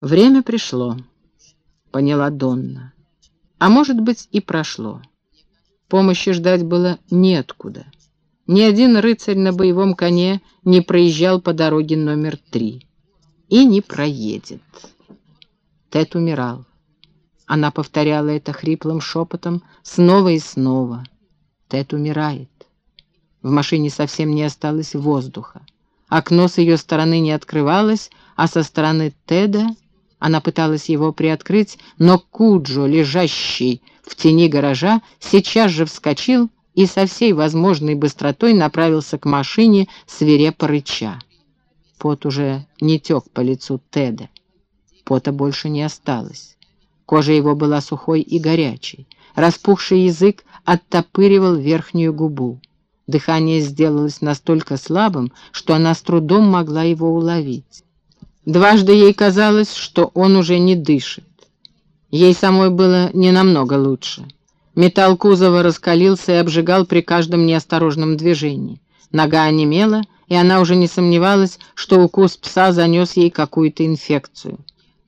Время пришло, поняла Донна. А может быть и прошло. Помощи ждать было неоткуда. Ни один рыцарь на боевом коне не проезжал по дороге номер три. И не проедет. Тед умирал. Она повторяла это хриплым шепотом снова и снова. Тед умирает. В машине совсем не осталось воздуха. Окно с ее стороны не открывалось, а со стороны Теда она пыталась его приоткрыть, но Куджо, лежащий в тени гаража, сейчас же вскочил и со всей возможной быстротой направился к машине, свирепо рыча. Пот уже не тек по лицу Теда. Пота больше не осталось. Кожа его была сухой и горячей. Распухший язык оттопыривал верхнюю губу. Дыхание сделалось настолько слабым, что она с трудом могла его уловить. Дважды ей казалось, что он уже не дышит. Ей самой было не намного лучше. Металл кузова раскалился и обжигал при каждом неосторожном движении. Нога онемела, и она уже не сомневалась, что укус пса занес ей какую-то инфекцию.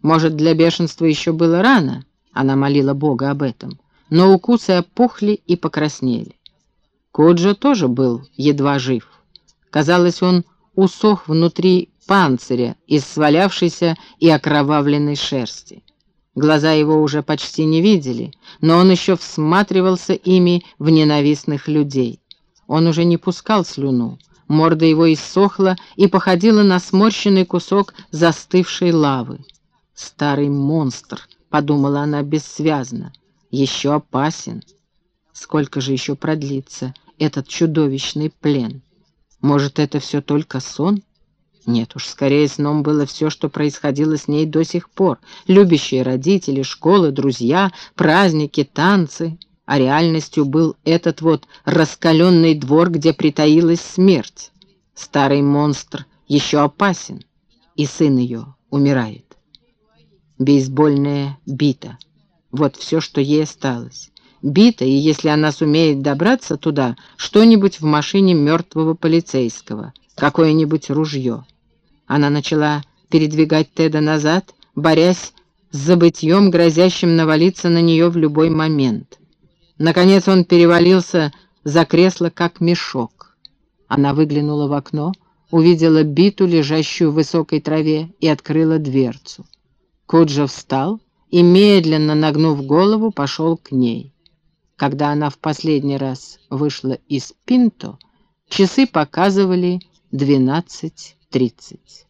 Может, для бешенства еще было рано, она молила Бога об этом, но укусы опухли и покраснели. Коджа тоже был едва жив. Казалось, он усох внутри панциря из свалявшейся и окровавленной шерсти. Глаза его уже почти не видели, но он еще всматривался ими в ненавистных людей. Он уже не пускал слюну, морда его иссохла и походила на сморщенный кусок застывшей лавы. «Старый монстр», — подумала она бессвязно, — «еще опасен. Сколько же еще продлится этот чудовищный плен? Может, это все только сон?» Нет уж, скорее сном было все, что происходило с ней до сих пор. Любящие родители, школы, друзья, праздники, танцы. А реальностью был этот вот раскаленный двор, где притаилась смерть. Старый монстр еще опасен, и сын ее умирает. Бейсбольная бита. Вот все, что ей осталось. Бита, и если она сумеет добраться туда, что-нибудь в машине мертвого полицейского, какое-нибудь ружье. Она начала передвигать Теда назад, борясь с забытьем, грозящим навалиться на нее в любой момент. Наконец он перевалился за кресло, как мешок. Она выглянула в окно, увидела биту, лежащую в высокой траве, и открыла дверцу. Куджа встал и, медленно нагнув голову, пошел к ней. Когда она в последний раз вышла из Пинто, часы показывали двенадцать тридцать.